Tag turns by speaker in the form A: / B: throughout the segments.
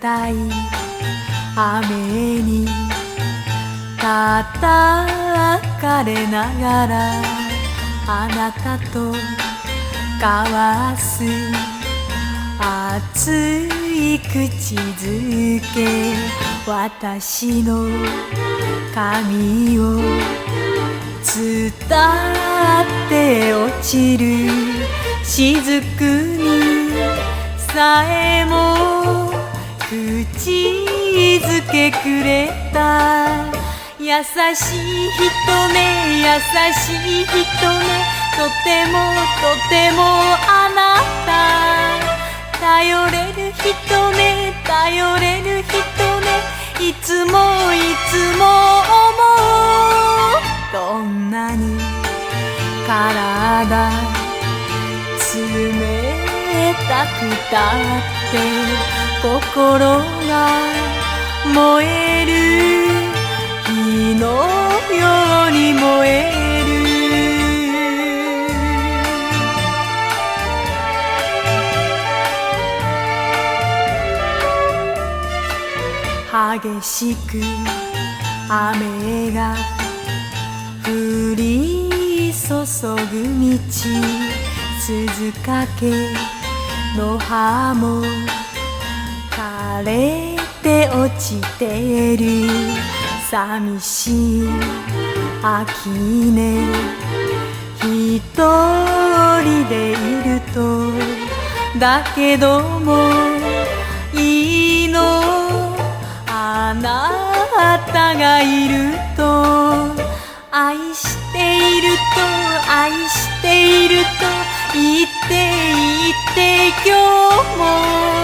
A: たい雨に叩かれながらあなたと交わす熱い口づけ私の髪を伝って落ちる。雫にさえも口づけくれた。優しい人ね優しい人ね。とてもとてもあなた。頼れる人ね頼れる人ね。いつもいつも思う。どんなに体冷たくたって。心が燃える火のように燃える。激しく雨が降り注ぐ道。鈴懸の葉も枯れて落ちてる。寂しい秋ね。一人でいるとだけどもいいの。あなたがいると愛していると愛していると言って言って今日も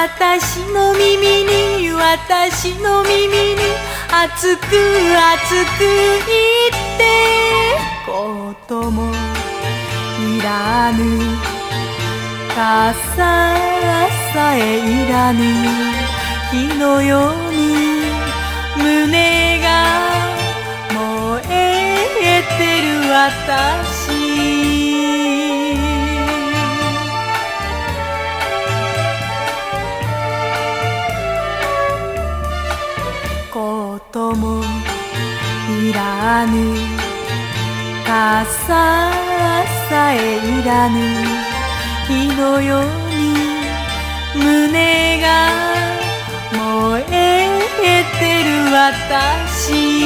A: 私の耳に私の耳に熱く熱く言ってこともいらぬ傘さえいらぬ火のように胸が燃えてる私。もいらぬ傘さえいらぬ火のように胸が燃えてる私。